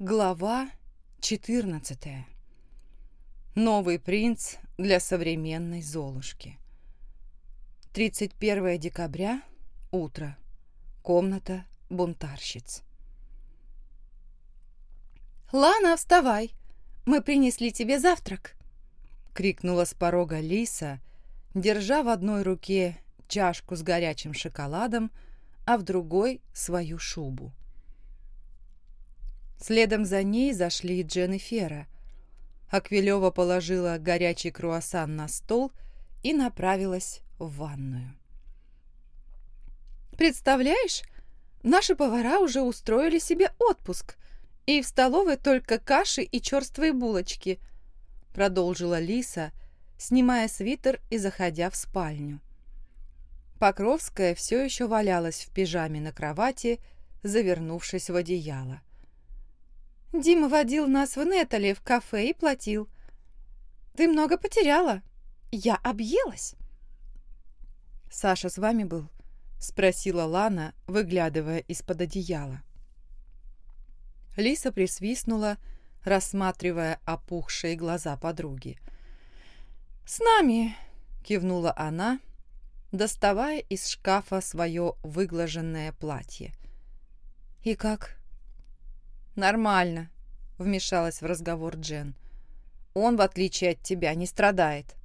Глава 14. Новый принц для современной Золушки. 31 декабря. Утро. Комната бунтарщиц. «Лана, вставай! Мы принесли тебе завтрак!» — крикнула с порога Лиса, держа в одной руке чашку с горячим шоколадом, а в другой — свою шубу. Следом за ней зашли Джен и Фера. Аквилева положила горячий круассан на стол и направилась в ванную. «Представляешь, наши повара уже устроили себе отпуск, и в столовой только каши и черствые булочки», продолжила Лиса, снимая свитер и заходя в спальню. Покровская все еще валялась в пижаме на кровати, завернувшись в одеяло. Дима водил нас в Нетали в кафе и платил. Ты много потеряла. Я объелась. Саша с вами был? Спросила Лана, выглядывая из-под одеяла. Лиса присвистнула, рассматривая опухшие глаза подруги. «С нами!» — кивнула она, доставая из шкафа свое выглаженное платье. «И как?» «Нормально», — вмешалась в разговор Джен. «Он, в отличие от тебя, не страдает».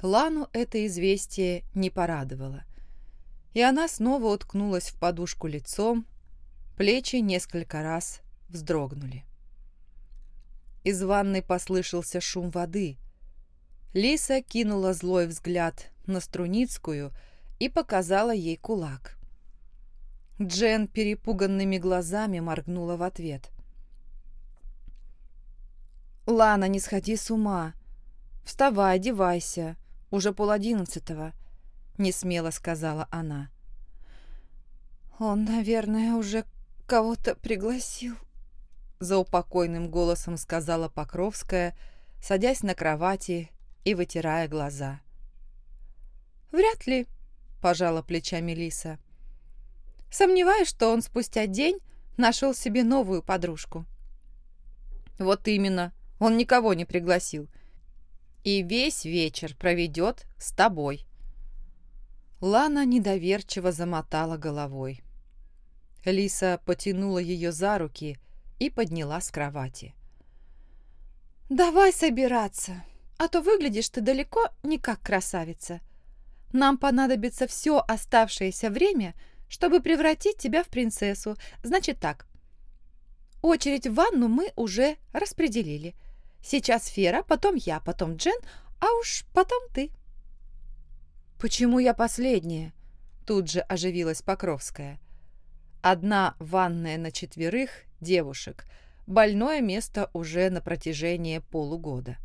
Лану это известие не порадовало, и она снова уткнулась в подушку лицом, плечи несколько раз вздрогнули. Из ванной послышался шум воды. Лиса кинула злой взгляд на Струницкую и показала ей кулак. Джен перепуганными глазами моргнула в ответ. «Лана, не сходи с ума. Вставай, одевайся. Уже пол одиннадцатого», — несмело сказала она. «Он, наверное, уже кого-то пригласил», — заупокойным голосом сказала Покровская, садясь на кровати и вытирая глаза. «Вряд ли», — пожала плечами Лиса. Сомневаюсь, что он спустя день нашел себе новую подружку. Вот именно, он никого не пригласил. И весь вечер проведет с тобой. Лана недоверчиво замотала головой. Лиса потянула ее за руки и подняла с кровати. «Давай собираться, а то выглядишь ты далеко не как красавица. Нам понадобится все оставшееся время — чтобы превратить тебя в принцессу. Значит так. Очередь в ванну мы уже распределили. Сейчас Фера, потом я, потом Джен, а уж потом ты. Почему я последняя? Тут же оживилась Покровская. Одна ванная на четверых девушек. Больное место уже на протяжении полугода.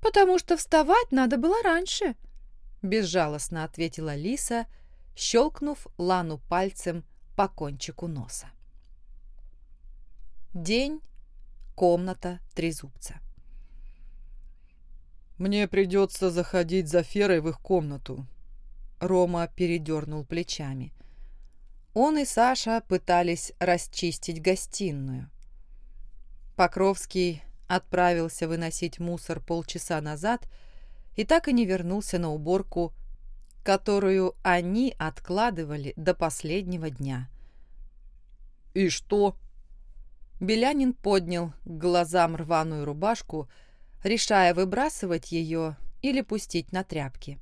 «Потому что вставать надо было раньше», — безжалостно ответила Лиса, — щелкнув Лану пальцем по кончику носа. День. Комната Трезубца. «Мне придется заходить за Ферой в их комнату». Рома передернул плечами. Он и Саша пытались расчистить гостиную. Покровский отправился выносить мусор полчаса назад и так и не вернулся на уборку которую они откладывали до последнего дня. «И что?» Белянин поднял к глазам рваную рубашку, решая выбрасывать ее или пустить на тряпки.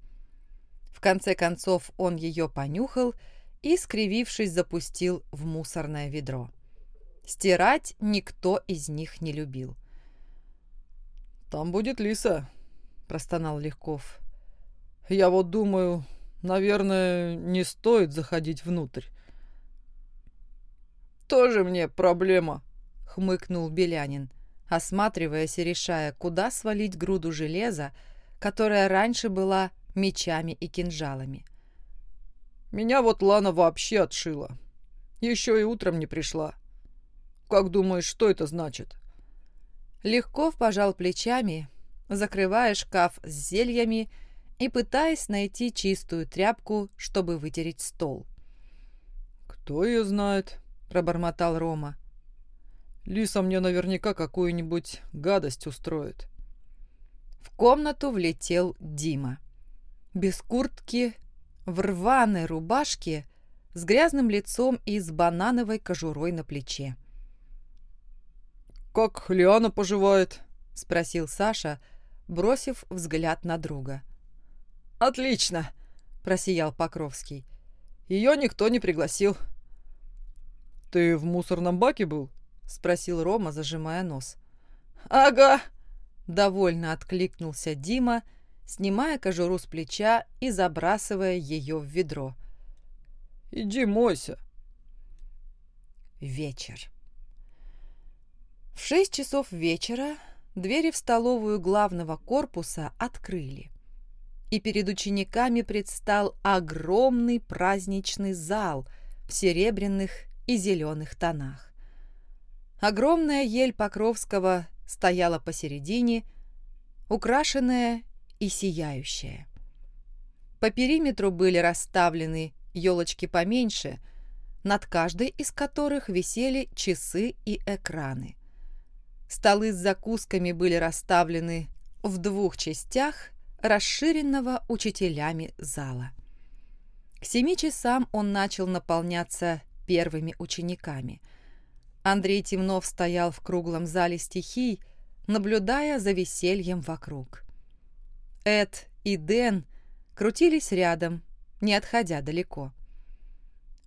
В конце концов он ее понюхал и, скривившись, запустил в мусорное ведро. Стирать никто из них не любил. «Там будет лиса», — простонал Легков. «Я вот думаю, Наверное, не стоит заходить внутрь. «Тоже мне проблема», — хмыкнул Белянин, осматриваясь и решая, куда свалить груду железа, которая раньше была мечами и кинжалами. «Меня вот Лана вообще отшила. Еще и утром не пришла. Как думаешь, что это значит?» Легков пожал плечами, закрывая шкаф с зельями и пытаясь найти чистую тряпку, чтобы вытереть стол. «Кто ее знает?» – пробормотал Рома. Лиса мне наверняка какую-нибудь гадость устроит. В комнату влетел Дима. Без куртки, в рваной рубашке, с грязным лицом и с банановой кожурой на плече. «Как Лиана поживает?» — спросил Саша, бросив взгляд на друга. «Отлично!» — просиял Покровский. «Ее никто не пригласил». «Ты в мусорном баке был?» — спросил Рома, зажимая нос. «Ага!» — довольно откликнулся Дима, снимая кожуру с плеча и забрасывая ее в ведро. «Иди мойся!» Вечер. В шесть часов вечера двери в столовую главного корпуса открыли, и перед учениками предстал огромный праздничный зал в серебряных и зеленых тонах. Огромная ель Покровского стояла посередине, украшенная и сияющая. По периметру были расставлены елочки поменьше, над каждой из которых висели часы и экраны. Столы с закусками были расставлены в двух частях расширенного учителями зала. К семи часам он начал наполняться первыми учениками – Андрей Темнов стоял в круглом зале стихий, наблюдая за весельем вокруг. Эд и Дэн крутились рядом, не отходя далеко.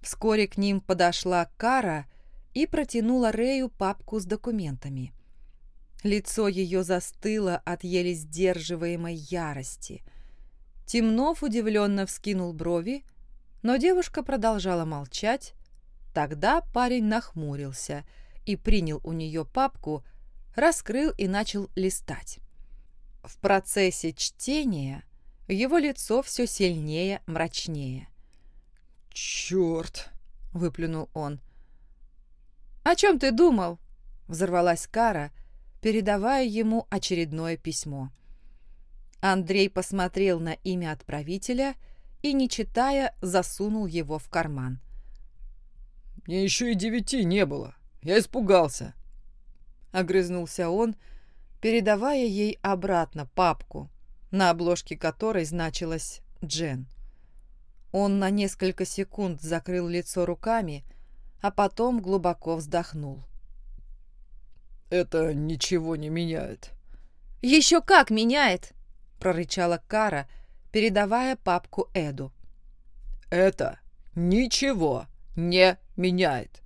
Вскоре к ним подошла Кара и протянула Рэю папку с документами. Лицо ее застыло от еле сдерживаемой ярости. Темнов удивленно вскинул брови, но девушка продолжала молчать, Тогда парень нахмурился и принял у нее папку, раскрыл и начал листать. В процессе чтения его лицо все сильнее, мрачнее. «Черт!» — выплюнул он. «О чем ты думал?» — взорвалась Кара, передавая ему очередное письмо. Андрей посмотрел на имя отправителя и, не читая, засунул его в карман. Мне еще и девяти не было. Я испугался. Огрызнулся он, передавая ей обратно папку, на обложке которой значилась «Джен». Он на несколько секунд закрыл лицо руками, а потом глубоко вздохнул. «Это ничего не меняет». «Еще как меняет!» — прорычала Кара, передавая папку Эду. «Это ничего не меняет.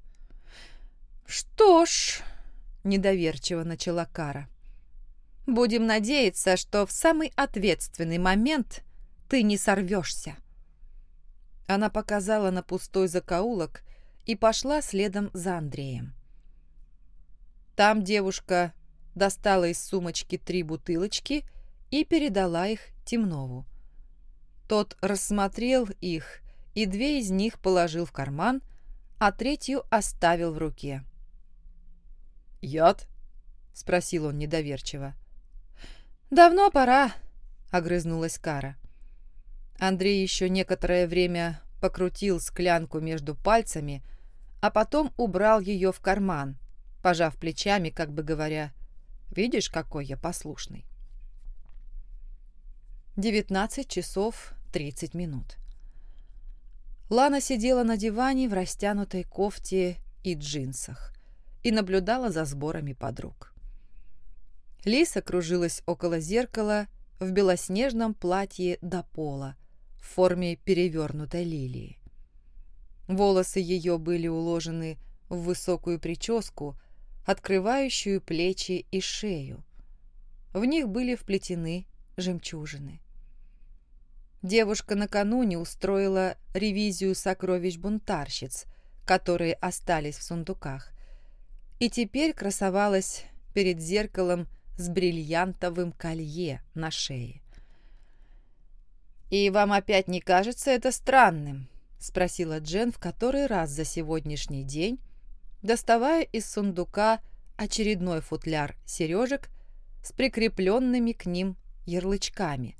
«Что ж», — недоверчиво начала Кара, — «будем надеяться, что в самый ответственный момент ты не сорвешься». Она показала на пустой закоулок и пошла следом за Андреем. Там девушка достала из сумочки три бутылочки и передала их Темнову. Тот рассмотрел их и две из них положил в карман, а третью оставил в руке. «Яд?» — спросил он недоверчиво. «Давно пора», — огрызнулась Кара. Андрей еще некоторое время покрутил склянку между пальцами, а потом убрал ее в карман, пожав плечами, как бы говоря, «Видишь, какой я послушный». Девятнадцать часов тридцать минут. Лана сидела на диване в растянутой кофте и джинсах и наблюдала за сборами подруг. Лиса кружилась около зеркала в белоснежном платье до пола в форме перевернутой лилии. Волосы ее были уложены в высокую прическу, открывающую плечи и шею. В них были вплетены жемчужины. Девушка накануне устроила ревизию сокровищ бунтарщиц, которые остались в сундуках, и теперь красовалась перед зеркалом с бриллиантовым колье на шее. «И вам опять не кажется это странным?» — спросила Джен в который раз за сегодняшний день, доставая из сундука очередной футляр сережек с прикрепленными к ним ярлычками,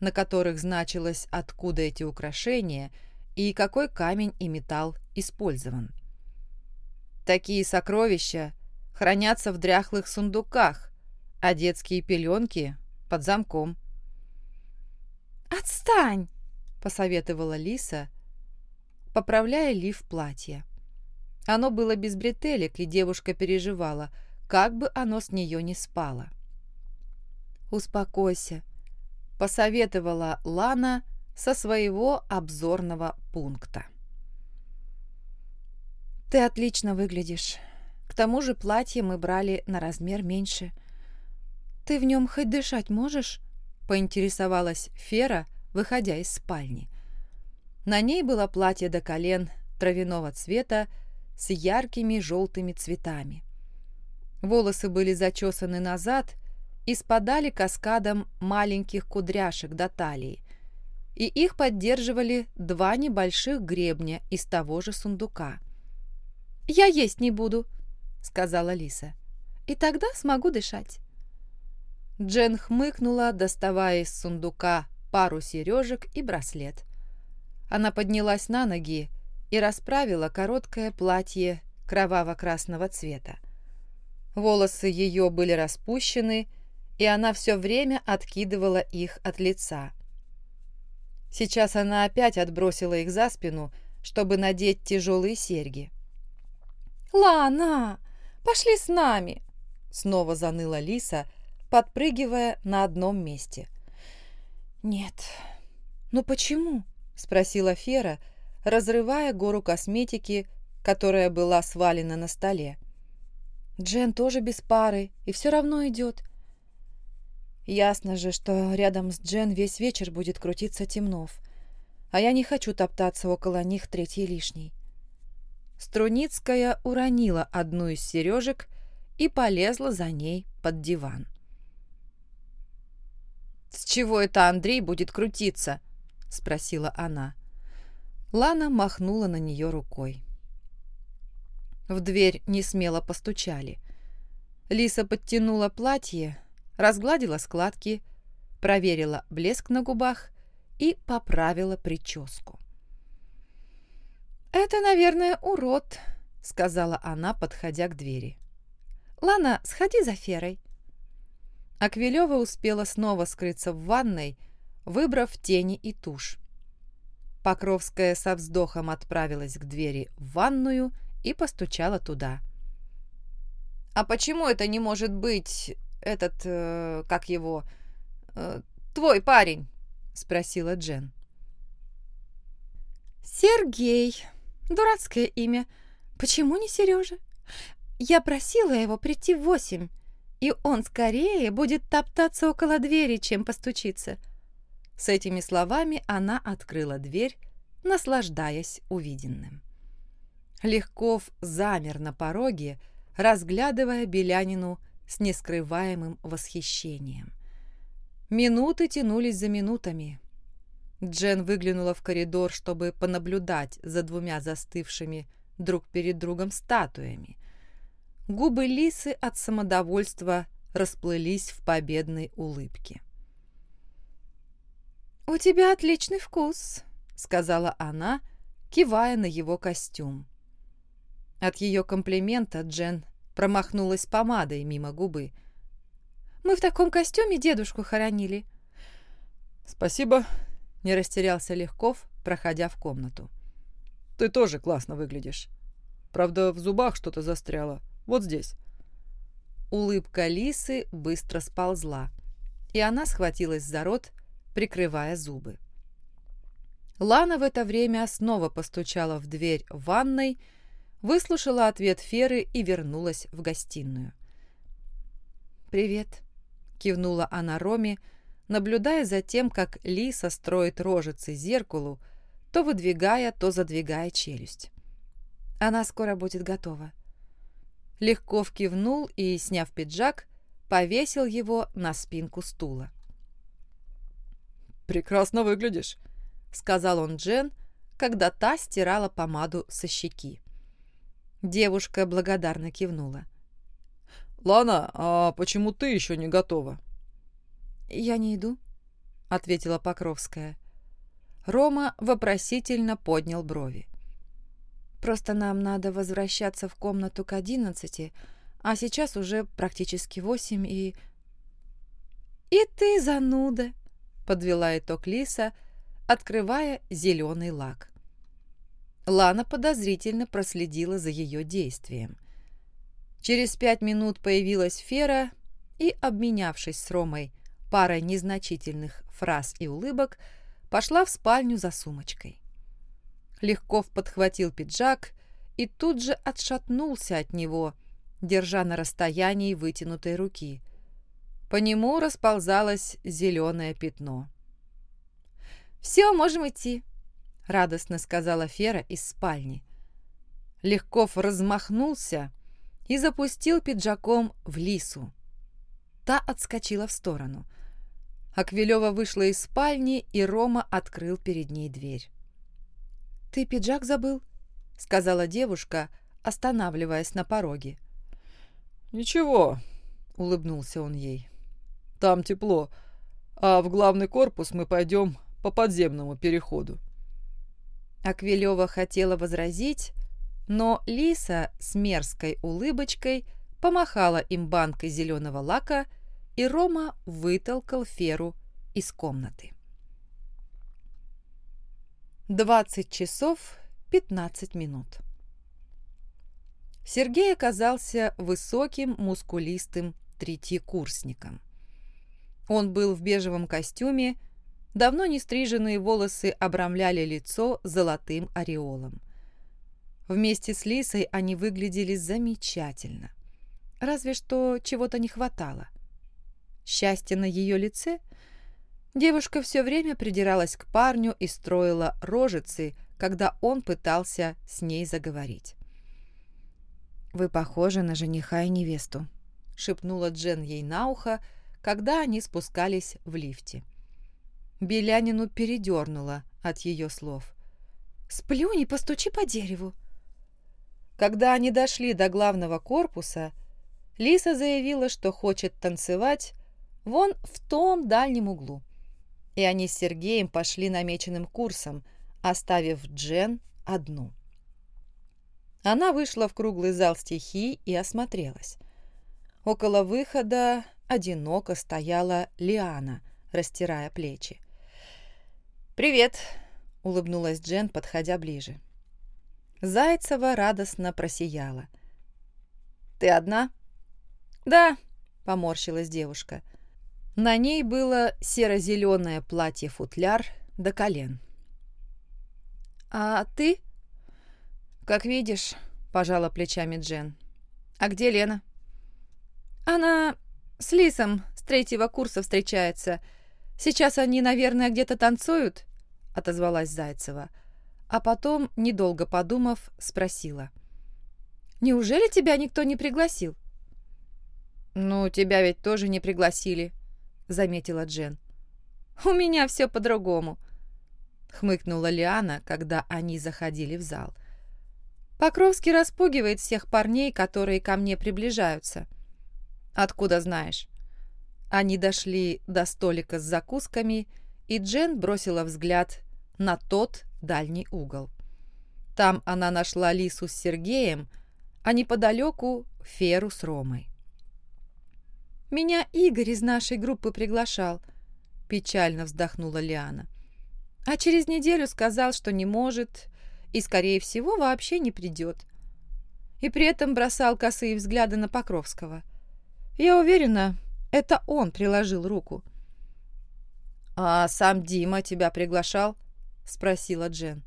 на которых значилось, откуда эти украшения и какой камень и металл использован. Такие сокровища хранятся в дряхлых сундуках, а детские пеленки под замком. «Отстань!» — посоветовала Лиса, поправляя лиф платья. Оно было без бретелек, и девушка переживала, как бы оно с нее не спало. «Успокойся», — посоветовала Лана со своего обзорного пункта. «Ты отлично выглядишь. К тому же платье мы брали на размер меньше. Ты в нем хоть дышать можешь?» — поинтересовалась Фера, выходя из спальни. На ней было платье до колен травяного цвета с яркими желтыми цветами. Волосы были зачесаны назад и спадали каскадом маленьких кудряшек до талии, и их поддерживали два небольших гребня из того же сундука. «Я есть не буду», — сказала Лиса, — «и тогда смогу дышать». Джен хмыкнула, доставая из сундука пару сережек и браслет. Она поднялась на ноги и расправила короткое платье кроваво-красного цвета. Волосы ее были распущены, и она все время откидывала их от лица. Сейчас она опять отбросила их за спину, чтобы надеть тяжелые серьги. «Лана, пошли с нами!» Снова заныла Лиса, подпрыгивая на одном месте. «Нет. Ну почему?» — спросила Фера, разрывая гору косметики, которая была свалена на столе. «Джен тоже без пары и все равно идет. Ясно же, что рядом с Джен весь вечер будет крутиться Темнов, а я не хочу топтаться около них третьей лишней». Струницкая уронила одну из сережек и полезла за ней под диван. «С чего это Андрей будет крутиться?» — спросила она. Лана махнула на нее рукой. В дверь не смело постучали. Лиса подтянула платье, разгладила складки, проверила блеск на губах и поправила прическу. «Это, наверное, урод», — сказала она, подходя к двери. «Лана, сходи за Ферой». Аквилева успела снова скрыться в ванной, выбрав тени и тушь. Покровская со вздохом отправилась к двери в ванную и постучала туда. «А почему это не может быть этот, э, как его, э, твой парень?» — спросила Джен. «Сергей. Дурацкое имя. Почему не Сережа? Я просила его прийти в восемь и он скорее будет топтаться около двери, чем постучиться. С этими словами она открыла дверь, наслаждаясь увиденным. Легков замер на пороге, разглядывая Белянину с нескрываемым восхищением. Минуты тянулись за минутами. Джен выглянула в коридор, чтобы понаблюдать за двумя застывшими друг перед другом статуями. Губы Лисы от самодовольства расплылись в победной улыбке. «У тебя отличный вкус», — сказала она, кивая на его костюм. От ее комплимента Джен промахнулась помадой мимо губы. «Мы в таком костюме дедушку хоронили». «Спасибо», — не растерялся Легков, проходя в комнату. «Ты тоже классно выглядишь. Правда, в зубах что-то застряло. Вот здесь». Улыбка Лисы быстро сползла, и она схватилась за рот, прикрывая зубы. Лана в это время снова постучала в дверь ванной, выслушала ответ Феры и вернулась в гостиную. «Привет», — кивнула она Роме, наблюдая за тем, как Лиса строит рожицы зеркалу, то выдвигая, то задвигая челюсть. «Она скоро будет готова». Легков кивнул и, сняв пиджак, повесил его на спинку стула. «Прекрасно выглядишь», — сказал он Джен, когда та стирала помаду со щеки. Девушка благодарно кивнула. «Лана, а почему ты еще не готова?» «Я не иду», — ответила Покровская. Рома вопросительно поднял брови. Просто нам надо возвращаться в комнату к одиннадцати, А сейчас уже практически восемь и... «И ты зануда», — подвела итог Лиса, открывая зеленый лак. Лана подозрительно проследила за ее действием. Через пять минут появилась Фера и, обменявшись с Ромой парой незначительных фраз и улыбок, пошла в спальню за сумочкой. Легков подхватил пиджак и тут же отшатнулся от него, держа на расстоянии вытянутой руки. По нему расползалось зеленое пятно. «Все, можем идти», — радостно сказала Фера из спальни. Легков размахнулся и запустил пиджаком в лису. Та отскочила в сторону. Аквилева вышла из спальни, и Рома открыл перед ней дверь. «Ты пиджак забыл?» — сказала девушка, останавливаясь на пороге. «Ничего», — улыбнулся он ей. «Там тепло, а в главный корпус мы пойдем по подземному переходу». Аквилева хотела возразить, но Лиса с мерзкой улыбочкой помахала им банкой зеленого лака, и Рома вытолкал Феру из комнаты. 20 часов 15 минут. Сергей оказался высоким, мускулистым третьекурсником. Он был в бежевом костюме, давно не стриженные волосы обрамляли лицо золотым ореолом. Вместе с Лисой они выглядели замечательно. Разве что чего-то не хватало. Счастье на ее лице? Девушка все время придиралась к парню и строила рожицы, когда он пытался с ней заговорить. «Вы похожи на жениха и невесту», — шепнула Джен ей на ухо, когда они спускались в лифте. Белянину передернула от ее слов. «Сплюнь и постучи по дереву», когда они дошли до главного корпуса, Лиса заявила, что хочет танцевать вон в том дальнем углу. И они с Сергеем пошли намеченным курсом, оставив Джен одну. Она вышла в круглый зал стихий и осмотрелась. Около выхода одиноко стояла Лиана, растирая плечи. «Привет!» — улыбнулась Джен, подходя ближе. Зайцева радостно просияла. «Ты одна?» «Да», — поморщилась девушка. На ней было серо-зеленое платье-футляр до колен. «А ты?» «Как видишь», — пожала плечами Джен. «А где Лена?» «Она с Лисом с третьего курса встречается. Сейчас они, наверное, где-то танцуют», — отозвалась Зайцева. «А потом, недолго подумав, спросила. «Неужели тебя никто не пригласил?» «Ну, тебя ведь тоже не пригласили», — заметила Джен. «У меня все по-другому», — хмыкнула Лиана, когда они заходили в зал. «Покровский распугивает всех парней, которые ко мне приближаются». «Откуда знаешь?» Они дошли до столика с закусками, и Джен бросила взгляд на тот, дальний угол. Там она нашла Лису с Сергеем, а неподалеку Феру с Ромой. «Меня Игорь из нашей группы приглашал», — печально вздохнула Лиана. «А через неделю сказал, что не может и, скорее всего, вообще не придет. И при этом бросал косые взгляды на Покровского. Я уверена, это он приложил руку». «А сам Дима тебя приглашал?» — спросила Джен.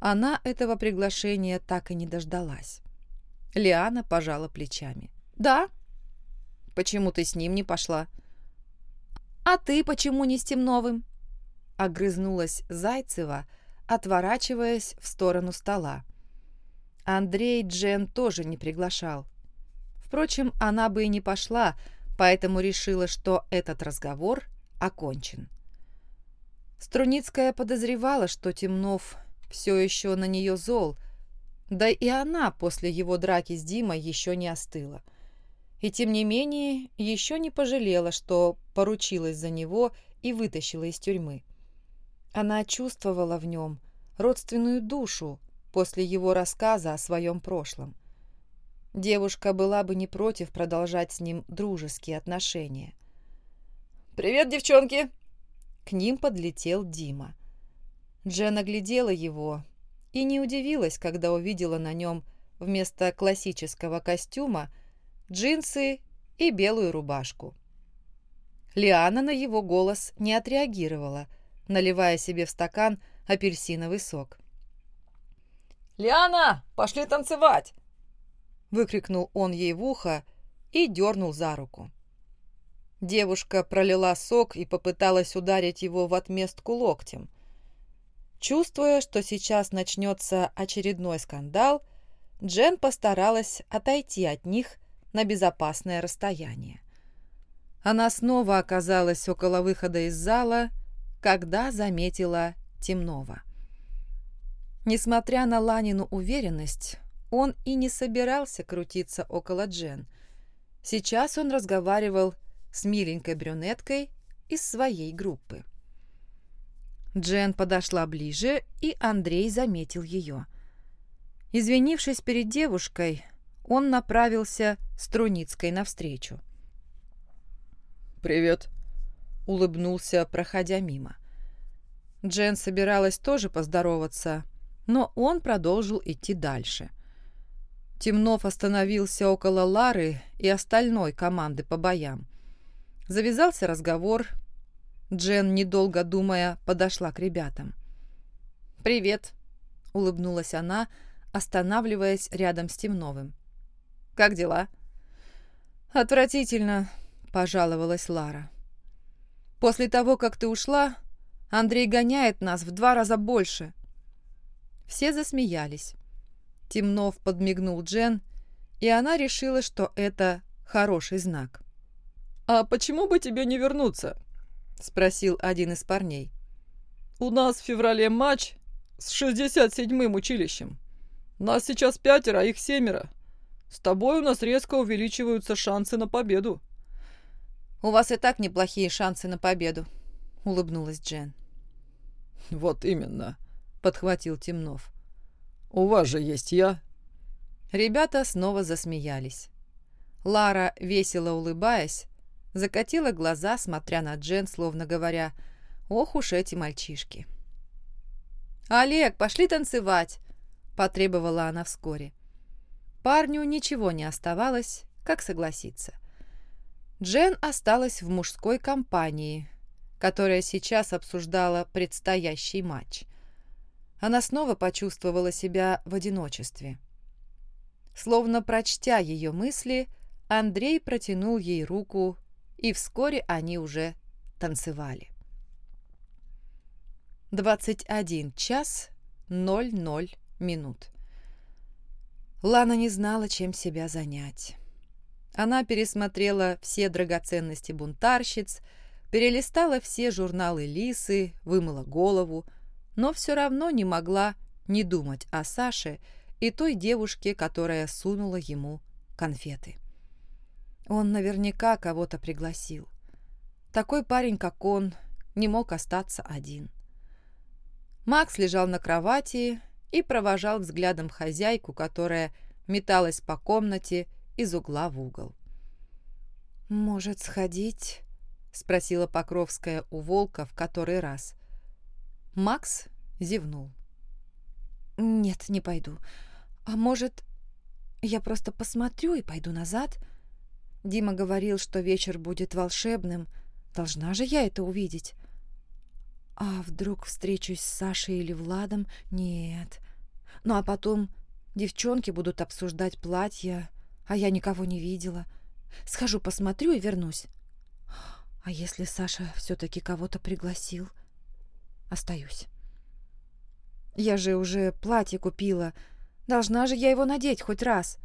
Она этого приглашения так и не дождалась. Лиана пожала плечами. «Да». «Почему ты с ним не пошла?» «А ты почему не с Темновым?» Огрызнулась Зайцева, отворачиваясь в сторону стола. Андрей Джен тоже не приглашал. Впрочем, она бы и не пошла, поэтому решила, что этот разговор окончен. Струницкая подозревала, что Темнов все еще на нее зол, да и она после его драки с Димой еще не остыла. И тем не менее еще не пожалела, что поручилась за него и вытащила из тюрьмы. Она чувствовала в нем родственную душу после его рассказа о своем прошлом. Девушка была бы не против продолжать с ним дружеские отношения. «Привет, девчонки!» К ним подлетел Дима. Джен оглядела его и не удивилась, когда увидела на нем вместо классического костюма джинсы и белую рубашку. Лиана на его голос не отреагировала, наливая себе в стакан апельсиновый сок. «Лиана, пошли танцевать!» Выкрикнул он ей в ухо и дернул за руку. Девушка пролила сок и попыталась ударить его в отместку локтем. Чувствуя, что сейчас начнется очередной скандал, Джен постаралась отойти от них на безопасное расстояние. Она снова оказалась около выхода из зала, когда заметила темного. Несмотря на Ланину уверенность, он и не собирался крутиться около Джен. Сейчас он разговаривал с миленькой брюнеткой из своей группы. Джен подошла ближе, и Андрей заметил ее. Извинившись перед девушкой, он направился Струницкой навстречу. «Привет», — улыбнулся, проходя мимо. Джен собиралась тоже поздороваться, но он продолжил идти дальше. Темнов остановился около Лары и остальной команды по боям. Завязался разговор. Джен, недолго думая, подошла к ребятам. «Привет», — улыбнулась она, останавливаясь рядом с Темновым. «Как дела?» «Отвратительно», — пожаловалась Лара. «После того, как ты ушла, Андрей гоняет нас в два раза больше». Все засмеялись. Темнов подмигнул Джен, и она решила, что это хороший знак. «А почему бы тебе не вернуться?» — спросил один из парней. «У нас в феврале матч с 67-м училищем. Нас сейчас пятеро, а их семеро. С тобой у нас резко увеличиваются шансы на победу». «У вас и так неплохие шансы на победу», — улыбнулась Джен. «Вот именно», — подхватил Темнов. У вас же есть я». Ребята снова засмеялись. Лара, весело улыбаясь, закатила глаза, смотря на Джен, словно говоря, «Ох уж эти мальчишки». «Олег, пошли танцевать!» – потребовала она вскоре. Парню ничего не оставалось, как согласиться. Джен осталась в мужской компании, которая сейчас обсуждала предстоящий матч – она снова почувствовала себя в одиночестве. Словно прочтя ее мысли, Андрей протянул ей руку, и вскоре они уже танцевали. 21 час 00 минут. Лана не знала, чем себя занять. Она пересмотрела все драгоценности бунтарщиц, перелистала все журналы Лисы, вымыла голову, но все равно не могла не думать о Саше и той девушке, которая сунула ему конфеты. Он наверняка кого-то пригласил. Такой парень, как он, не мог остаться один. Макс лежал на кровати и провожал взглядом хозяйку, которая металась по комнате из угла в угол. «Может, сходить?» — спросила Покровская у Волка в который раз. Макс зевнул. «Нет, не пойду. А может, я просто посмотрю и пойду назад?» Дима говорил, что вечер будет волшебным. Должна же я это увидеть. А вдруг встречусь с Сашей или Владом? Нет. Ну а потом девчонки будут обсуждать платья, а я никого не видела. Схожу посмотрю и вернусь. А если Саша все-таки кого-то пригласил? Остаюсь. Я же уже платье купила. Должна же я его надеть хоть раз.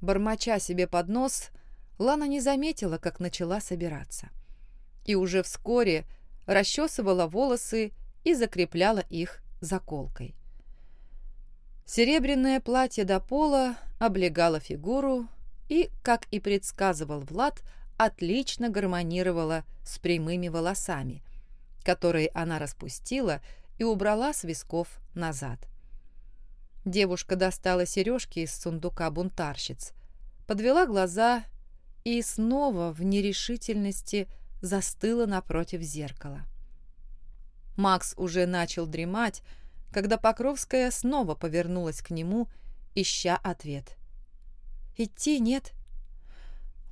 Бормоча себе под нос, Лана не заметила, как начала собираться. И уже вскоре расчесывала волосы и закрепляла их заколкой. Серебряное платье до пола облегало фигуру и, как и предсказывал Влад, отлично гармонировало с прямыми волосами – которые она распустила и убрала с висков назад. Девушка достала сережки из сундука бунтарщиц, подвела глаза и снова в нерешительности застыла напротив зеркала. Макс уже начал дремать, когда Покровская снова повернулась к нему, ища ответ. «Идти нет?»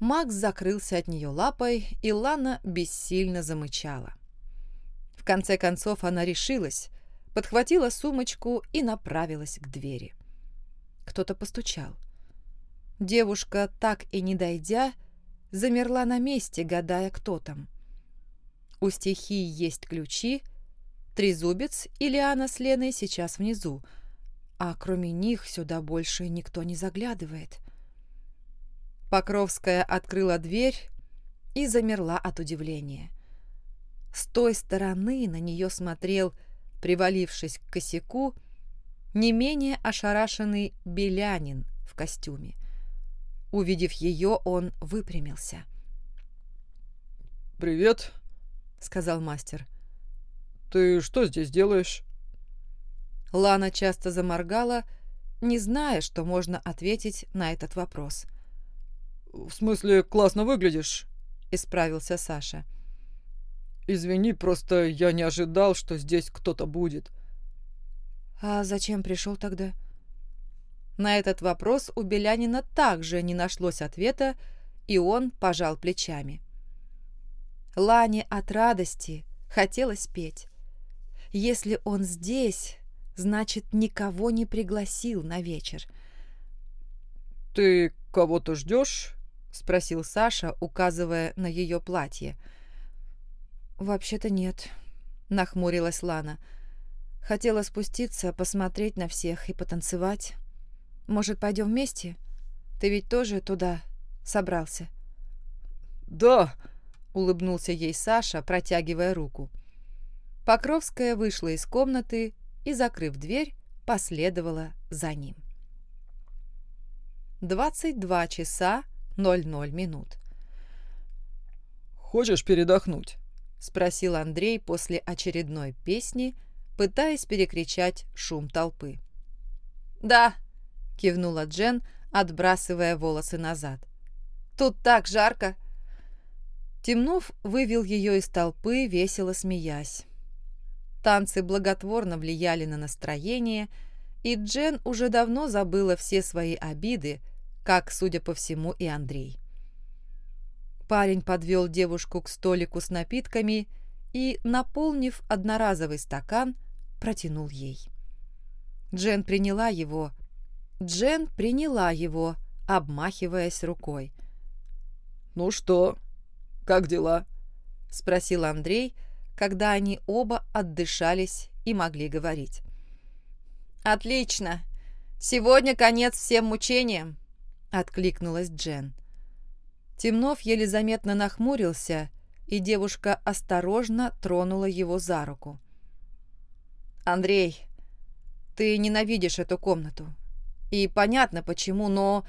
Макс закрылся от нее лапой, и Лана бессильно замычала. В конце концов она решилась, подхватила сумочку и направилась к двери. Кто-то постучал. Девушка, так и не дойдя, замерла на месте, гадая, кто там. У стихии есть ключи, Трезубец и Лиана с Леной сейчас внизу, а кроме них сюда больше никто не заглядывает. Покровская открыла дверь и замерла от удивления. С той стороны на нее смотрел, привалившись к косяку, не менее ошарашенный белянин в костюме. Увидев ее, он выпрямился. «Привет», — сказал мастер. «Ты что здесь делаешь?» Лана часто заморгала, не зная, что можно ответить на этот вопрос. «В смысле, классно выглядишь?» — исправился Саша. «Извини, просто я не ожидал, что здесь кто-то будет». «А зачем пришел тогда?» На этот вопрос у Белянина также не нашлось ответа, и он пожал плечами. Лане от радости хотелось петь. Если он здесь, значит, никого не пригласил на вечер. «Ты кого-то ждешь?» — спросил Саша, указывая на ее платье. «Вообще-то нет», — нахмурилась Лана. «Хотела спуститься, посмотреть на всех и потанцевать. Может, пойдем вместе? Ты ведь тоже туда собрался?» «Да», — улыбнулся ей Саша, протягивая руку. Покровская вышла из комнаты и, закрыв дверь, последовала за ним. 22 часа 00 минут. «Хочешь передохнуть?» — спросил Андрей после очередной песни, пытаясь перекричать шум толпы. «Да», — кивнула Джен, отбрасывая волосы назад. «Тут так жарко!» Темнов вывел ее из толпы, весело смеясь. Танцы благотворно влияли на настроение, и Джен уже давно забыла все свои обиды, как, судя по всему, и Андрей. Парень подвел девушку к столику с напитками и, наполнив одноразовый стакан, протянул ей. Джен приняла его. Джен приняла его, обмахиваясь рукой. «Ну что, как дела?» — спросил Андрей, — когда они оба отдышались и могли говорить. «Отлично! Сегодня конец всем мучениям!» — откликнулась Джен. Темнов еле заметно нахмурился, и девушка осторожно тронула его за руку. «Андрей, ты ненавидишь эту комнату. И понятно почему, но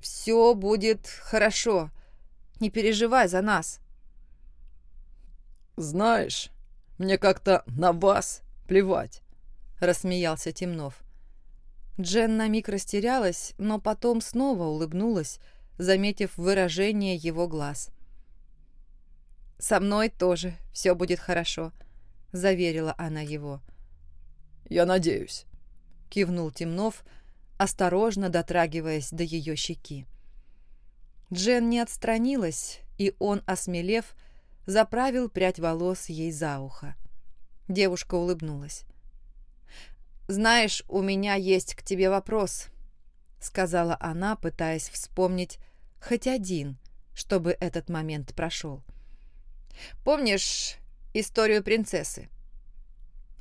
все будет хорошо. Не переживай за нас». «Знаешь, мне как-то на вас плевать», — рассмеялся Темнов. Джен на миг растерялась, но потом снова улыбнулась, заметив выражение его глаз. «Со мной тоже все будет хорошо», — заверила она его. «Я надеюсь», — кивнул Темнов, осторожно дотрагиваясь до ее щеки. Джен не отстранилась, и он, осмелев, — заправил прядь волос ей за ухо. Девушка улыбнулась. «Знаешь, у меня есть к тебе вопрос», — сказала она, пытаясь вспомнить хоть один, чтобы этот момент прошел. «Помнишь историю принцессы?»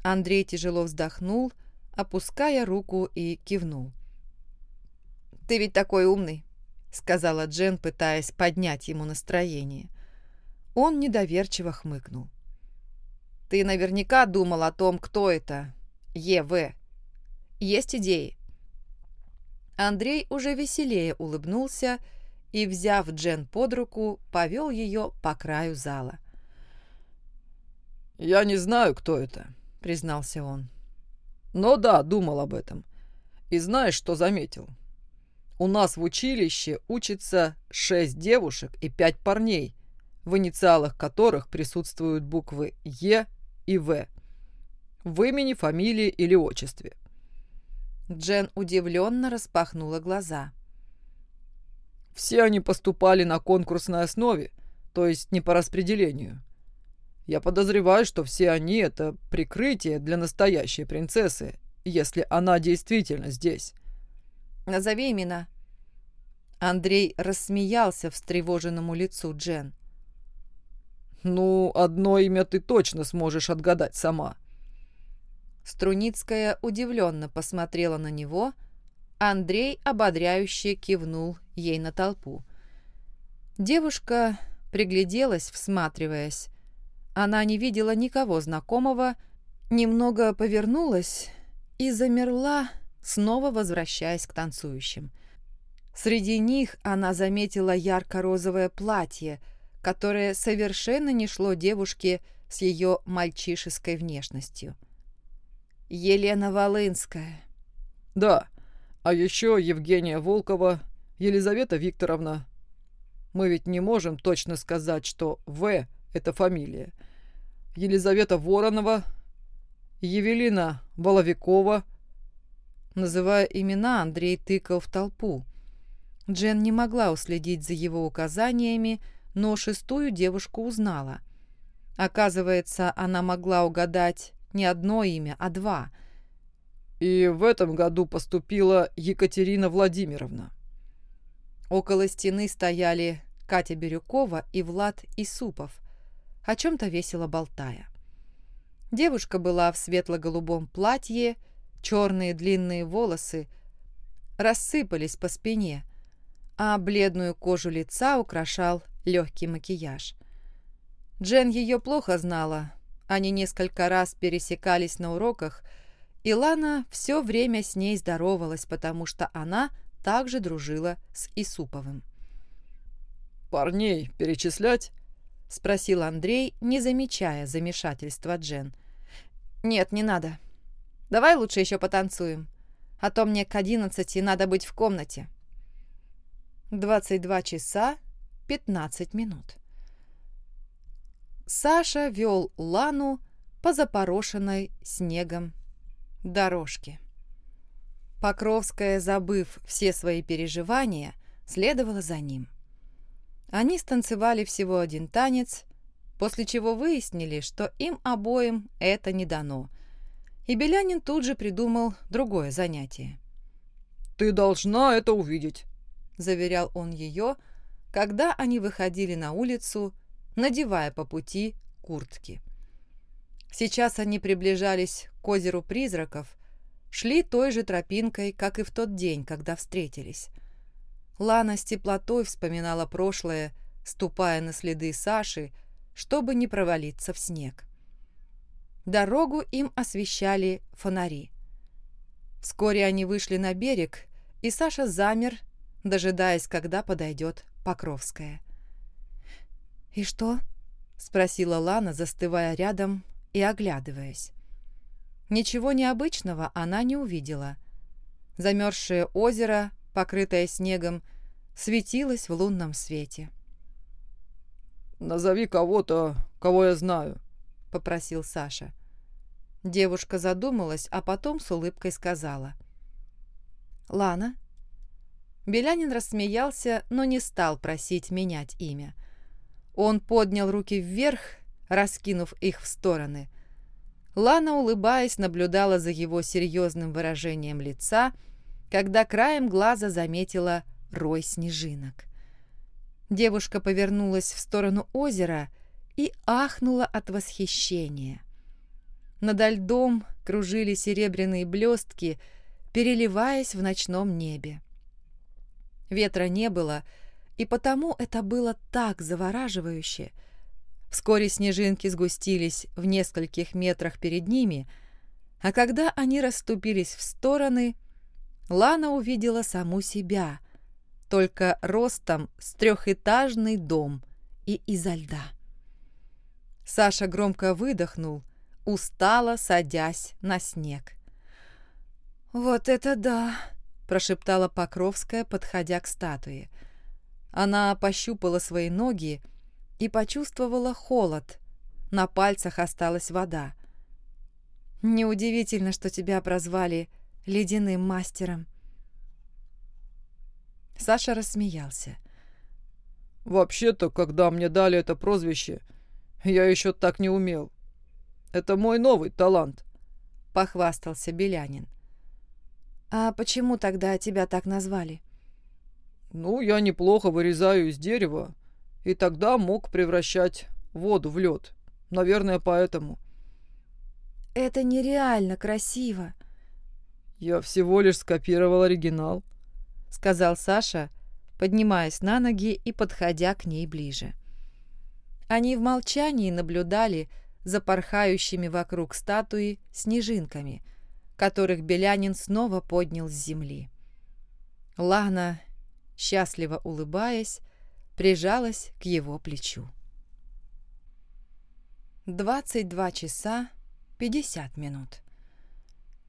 Андрей тяжело вздохнул, опуская руку и кивнул. «Ты ведь такой умный», — сказала Джен, пытаясь поднять ему настроение. Он недоверчиво хмыкнул. «Ты наверняка думал о том, кто это. ЕВ. Есть идеи?» Андрей уже веселее улыбнулся и, взяв Джен под руку, повел ее по краю зала. «Я не знаю, кто это», — признался он. «Но да, думал об этом. И знаешь, что заметил? У нас в училище учится шесть девушек и пять парней, в инициалах которых присутствуют буквы Е и В. В имени, фамилии или отчестве. Джен удивленно распахнула глаза. Все они поступали на конкурсной основе, то есть не по распределению. Я подозреваю, что все они — это прикрытие для настоящей принцессы, если она действительно здесь. Назови имена». Андрей рассмеялся встревоженному лицу Джен. «Ну, одно имя ты точно сможешь отгадать сама». Струницкая удивленно посмотрела на него, Андрей ободряюще кивнул ей на толпу. Девушка пригляделась, всматриваясь. Она не видела никого знакомого, немного повернулась и замерла, снова возвращаясь к танцующим. Среди них она заметила ярко-розовое платье, которое совершенно не шло девушке с ее мальчишеской внешностью. Елена Волынская. «Да, а еще Евгения Волкова, Елизавета Викторовна. Мы ведь не можем точно сказать, что «В» — это фамилия. Елизавета Воронова, Евелина Воловикова — Называя имена, Андрей тыкал в толпу. Джен не могла уследить за его указаниями, но шестую девушку узнала. Оказывается, она могла угадать не одно имя, а два. «И в этом году поступила Екатерина Владимировна». Около стены стояли Катя Бирюкова и Влад Исупов, о чем-то весело болтая. Девушка была в светло-голубом платье Черные длинные волосы рассыпались по спине, а бледную кожу лица украшал легкий макияж. Джен ее плохо знала, они несколько раз пересекались на уроках, и Лана все время с ней здоровалась, потому что она также дружила с Исуповым. «Парней перечислять?» — спросил Андрей, не замечая замешательства Джен. «Нет, не надо. Давай лучше еще потанцуем, а то мне к одиннадцати надо быть в комнате. 22 часа 15 минут. Саша вел Лану по запорошенной снегом дорожке. Покровская, забыв все свои переживания, следовала за ним. Они станцевали всего один танец, после чего выяснили, что им обоим это не дано, и Белянин тут же придумал другое занятие. «Ты должна это увидеть», — заверял он ее, когда они выходили на улицу, надевая по пути куртки. Сейчас они приближались к озеру призраков, шли той же тропинкой, как и в тот день, когда встретились. Лана с теплотой вспоминала прошлое, ступая на следы Саши, чтобы не провалиться в снег. Дорогу им освещали фонари. Вскоре они вышли на берег, и Саша замер, дожидаясь, когда подойдет Покровская. «И что?» — спросила Лана, застывая рядом и оглядываясь. Ничего необычного она не увидела. Замерзшее озеро, покрытое снегом, светилось в лунном свете. «Назови кого-то, кого я знаю», — попросил Саша. Девушка задумалась, а потом с улыбкой сказала. «Лана?» Белянин рассмеялся, но не стал просить менять имя. Он поднял руки вверх, раскинув их в стороны. Лана, улыбаясь, наблюдала за его серьезным выражением лица, когда краем глаза заметила рой снежинок. Девушка повернулась в сторону озера и ахнула от восхищения. Надо льдом кружили серебряные блестки, переливаясь в ночном небе. Ветра не было, и потому это было так завораживающе. Вскоре снежинки сгустились в нескольких метрах перед ними, а когда они расступились в стороны, Лана увидела саму себя, только ростом с трехэтажный дом и изо льда. Саша громко выдохнул, устало садясь на снег. «Вот это да!» – прошептала Покровская, подходя к статуе. Она пощупала свои ноги и почувствовала холод. На пальцах осталась вода. «Неудивительно, что тебя прозвали ледяным мастером». Саша рассмеялся. «Вообще-то, когда мне дали это прозвище, я еще так не умел. Это мой новый талант», — похвастался Белянин. «А почему тогда тебя так назвали?» «Ну, я неплохо вырезаю из дерева, и тогда мог превращать воду в лед. Наверное, поэтому». «Это нереально красиво». «Я всего лишь скопировал оригинал», — сказал Саша, поднимаясь на ноги и подходя к ней ближе. Они в молчании наблюдали за порхающими вокруг статуи снежинками, которых Белянин снова поднял с земли. Лана, счастливо улыбаясь, прижалась к его плечу. 22 часа 50 минут.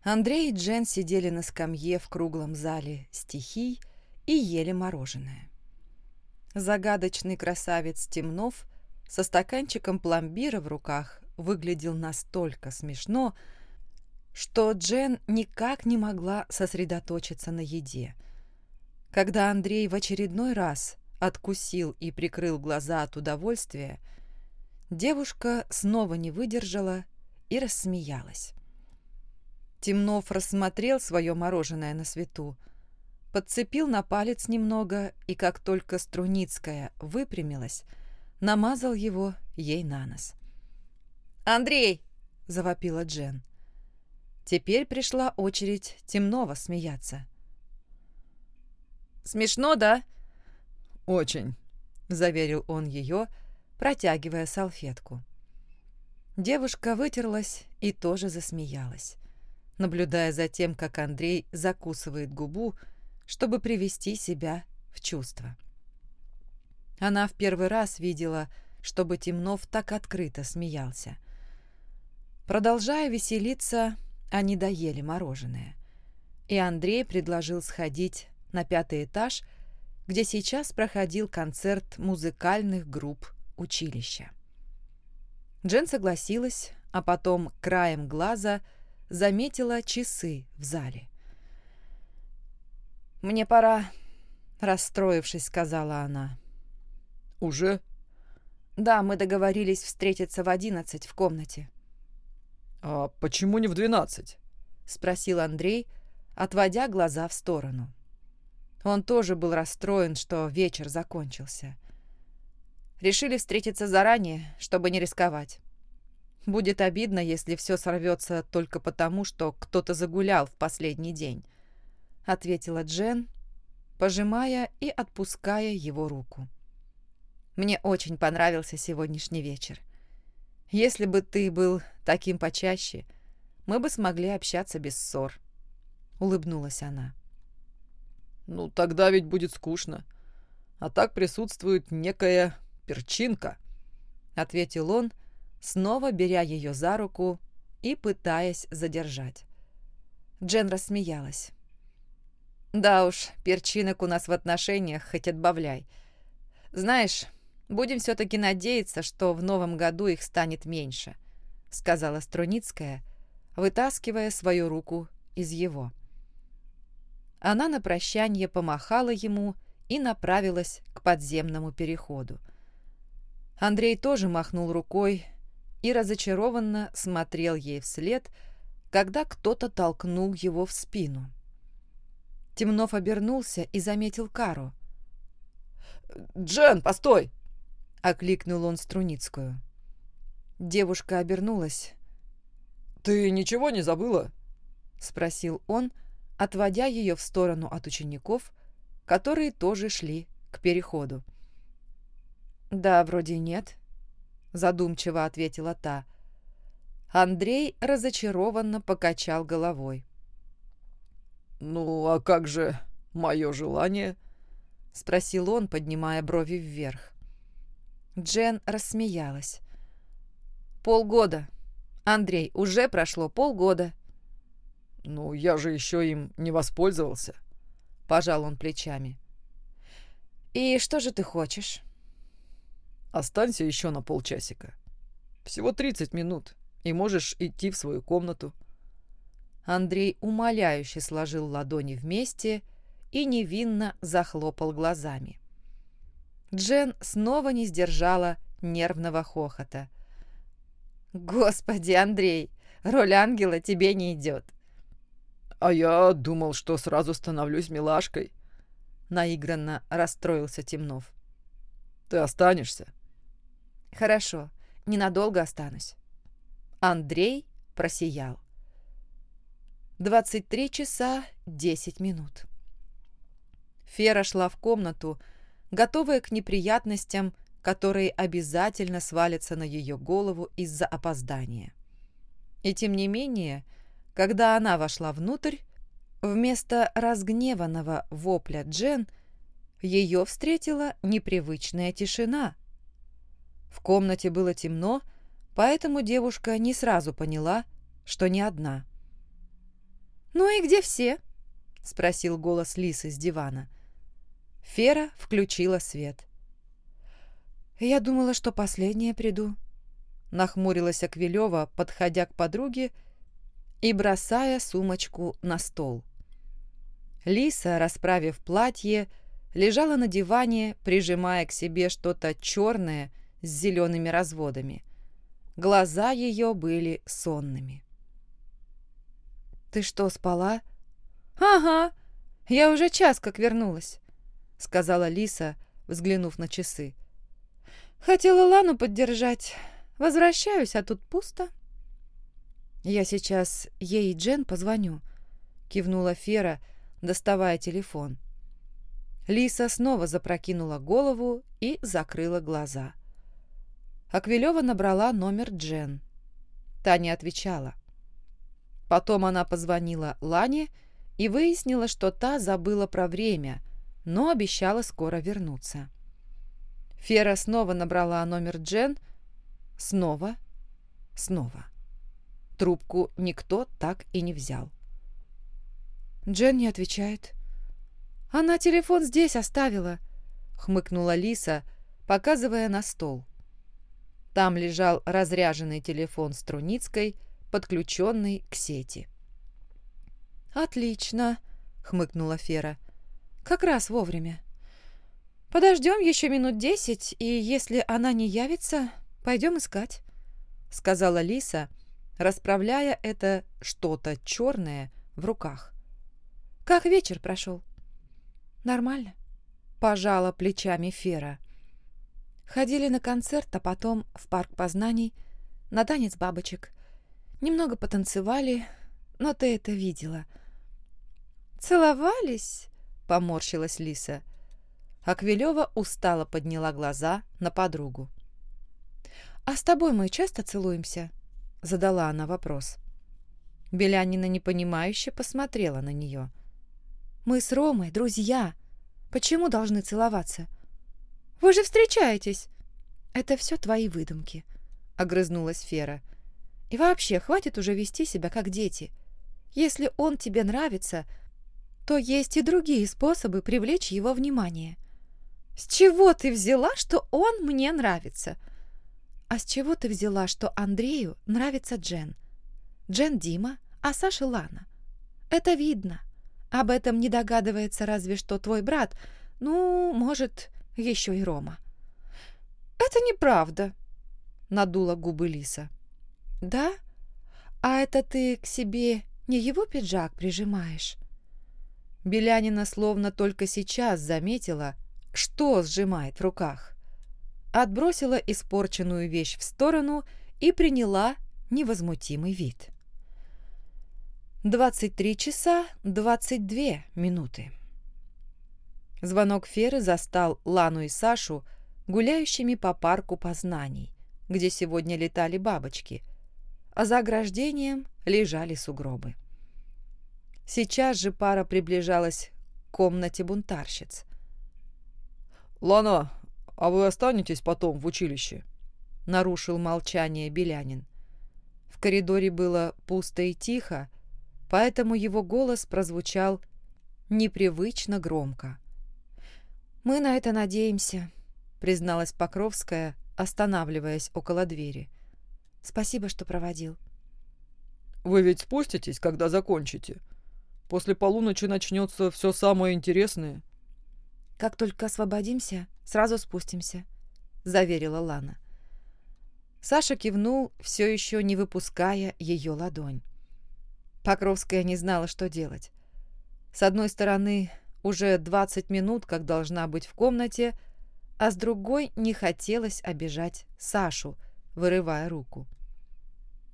Андрей и Джен сидели на скамье в круглом зале стихий и ели мороженое. Загадочный красавец Темнов со стаканчиком пломбира в руках выглядел настолько смешно, что Джен никак не могла сосредоточиться на еде. Когда Андрей в очередной раз откусил и прикрыл глаза от удовольствия, девушка снова не выдержала и рассмеялась. Темнов рассмотрел свое мороженое на свету, подцепил на палец немного и, как только Струницкая выпрямилась, намазал его ей на нос. «Андрей!» — завопила Джен. Теперь пришла очередь Темнова смеяться. «Смешно, да?» «Очень», — заверил он ее, протягивая салфетку. Девушка вытерлась и тоже засмеялась, наблюдая за тем, как Андрей закусывает губу, чтобы привести себя в чувство. Она в первый раз видела, чтобы Темнов так открыто смеялся. Продолжая веселиться, они доели мороженое. И Андрей предложил сходить на пятый этаж – где сейчас проходил концерт музыкальных групп училища. Джен согласилась, а потом краем глаза заметила часы в зале. «Мне пора», — расстроившись, сказала она. «Уже?» «Да, мы договорились встретиться в одиннадцать в комнате». «А почему не в двенадцать?» — спросил Андрей, отводя глаза в сторону. Он тоже был расстроен, что вечер закончился. Решили встретиться заранее, чтобы не рисковать. Будет обидно, если все сорвется только потому, что кто-то загулял в последний день, ответила Джен, пожимая и отпуская его руку. Мне очень понравился сегодняшний вечер. Если бы ты был таким почаще, мы бы смогли общаться без ссор. Улыбнулась она. Ну, тогда ведь будет скучно. А так присутствует некая перчинка, — ответил он, снова беря ее за руку и пытаясь задержать. Джен рассмеялась. «Да уж, перчинок у нас в отношениях хоть отбавляй. Знаешь, будем все-таки надеяться, что в новом году их станет меньше», — сказала Струницкая, вытаскивая свою руку из его. Она на прощание помахала ему и направилась к подземному переходу. Андрей тоже махнул рукой и разочарованно смотрел ей вслед, когда кто-то толкнул его в спину. Темнов обернулся и заметил Кару. «Джен, постой!» — окликнул он Струницкую. Девушка обернулась. «Ты ничего не забыла?» — спросил он, — отводя ее в сторону от учеников, которые тоже шли к переходу. «Да, вроде нет», — задумчиво ответила та. Андрей разочарованно покачал головой. «Ну, а как же мое желание?» — спросил он, поднимая брови вверх. Джен рассмеялась. «Полгода. Андрей, уже прошло полгода». «Ну, я же еще им не воспользовался», — пожал он плечами. «И что же ты хочешь?» «Останься еще на полчасика. Всего 30 минут, и можешь идти в свою комнату». Андрей умоляюще сложил ладони вместе и невинно захлопал глазами. Джен снова не сдержала нервного хохота. «Господи, Андрей, роль ангела тебе не идет!» «А я думал, что сразу становлюсь милашкой», — наигранно расстроился Темнов. «Ты останешься?» «Хорошо, ненадолго останусь». Андрей просиял. 23 часа 10 минут. Фера шла в комнату, готовая к неприятностям, которые обязательно свалятся на ее голову из-за опоздания. И тем не менее, когда она вошла внутрь, вместо разгневанного вопля Джен ее встретила непривычная тишина. В комнате было темно, поэтому девушка не сразу поняла, что не одна. «Ну и где все?» — спросил голос Лисы с дивана. Фера включила свет. «Я думала, что последняя приду», — нахмурилась Аквилева, подходя к подруге и бросая сумочку на стол. Лиса, расправив платье, лежала на диване, прижимая к себе что-то черное с зелеными разводами. Глаза ее были сонными. «Ты что, спала?» «Ага, я уже час как вернулась», — сказала Лиса, взглянув на часы. «Хотела Лану поддержать. Возвращаюсь, а тут пусто». «Я сейчас ей и Джен позвоню», — кивнула Фера, доставая телефон. Лиса снова запрокинула голову и закрыла глаза. Аквилева набрала номер Джен. Та не отвечала. Потом она позвонила Лане и выяснила, что та забыла про время, но обещала скоро вернуться. Фера снова набрала номер Джен. Снова. Снова. Трубку никто так и не взял. Джен не отвечает. «Она телефон здесь оставила», — хмыкнула Лиса, показывая на стол. Там лежал разряженный телефон Струницкой — подключенный к сети. «Отлично», — хмыкнула Фера. «Как раз вовремя. Подождем еще минут десять, и если она не явится, пойдем искать», — сказала Лиса, расправляя это что-то черное в руках. «Как вечер прошел?» «Нормально», — пожала плечами Фера. Ходили на концерт, а потом в парк познаний на танец бабочек. Немного потанцевали, но ты это видела. «Целовались?» — поморщилась Лиса. Аквилева устало подняла глаза на подругу. «А с тобой мы часто целуемся?» — задала она вопрос. Белянина непонимающе посмотрела на нее. «Мы с Ромой друзья. Почему должны целоваться?» «Вы же встречаетесь!» «Это все твои выдумки», — огрызнулась Фера. И вообще, хватит уже вести себя как дети. Если он тебе нравится, то есть и другие способы привлечь его внимание. С чего ты взяла, что он мне нравится? А с чего ты взяла, что Андрею нравится Джен? Джен Дима, а Саша Лана. Это видно. Об этом не догадывается разве что твой брат, ну, может, еще и Рома. «Это неправда», — надула губы Лиса. «Да? А это ты к себе не его пиджак прижимаешь?» Белянина словно только сейчас заметила, что сжимает в руках. Отбросила испорченную вещь в сторону и приняла невозмутимый вид. 23 часа 22 минуты. Звонок Феры застал Лану и Сашу гуляющими по парку познаний, где сегодня летали бабочки – а за ограждением лежали сугробы. Сейчас же пара приближалась к комнате бунтарщиц. «Лана, а вы останетесь потом в училище?» — нарушил молчание Белянин. В коридоре было пусто и тихо, поэтому его голос прозвучал непривычно громко. «Мы на это надеемся», — призналась Покровская, останавливаясь около двери. «Спасибо, что проводил». «Вы ведь спуститесь, когда закончите? После полуночи начнется все самое интересное». «Как только освободимся, сразу спустимся», — заверила Лана. Саша кивнул, все еще не выпуская ее ладонь. Покровская не знала, что делать. С одной стороны, уже 20 минут, как должна быть в комнате, а с другой не хотелось обижать Сашу, вырывая руку.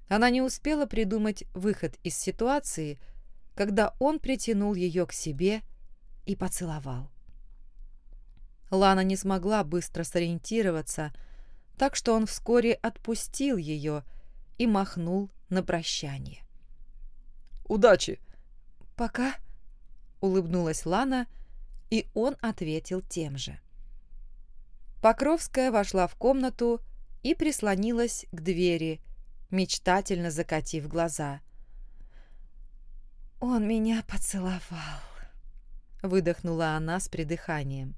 Она не успела придумать выход из ситуации, когда он притянул ее к себе и поцеловал. Лана не смогла быстро сориентироваться, так что он вскоре отпустил ее и махнул на прощание. «Удачи!» «Пока!» — улыбнулась Лана, и он ответил тем же. Покровская вошла в комнату и прислонилась к двери, мечтательно закатив глаза. «Он меня поцеловал», — выдохнула она с придыханием.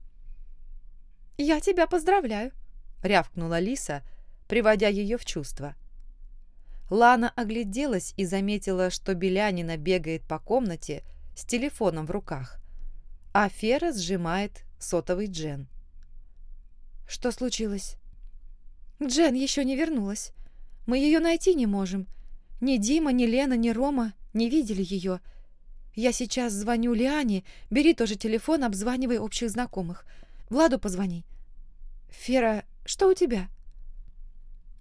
«Я тебя поздравляю», — рявкнула Лиса, приводя ее в чувство. Лана огляделась и заметила, что Белянина бегает по комнате с телефоном в руках, а Фера сжимает сотовый Джен. «Что случилось?» «Джен еще не вернулась. Мы ее найти не можем. Ни Дима, ни Лена, ни Рома не видели ее. Я сейчас звоню Лиане, бери тоже телефон, обзванивай общих знакомых. Владу позвони. Фера, что у тебя?»